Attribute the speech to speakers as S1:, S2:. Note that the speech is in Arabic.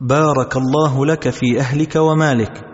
S1: بارك الله لك في أهلك ومالك.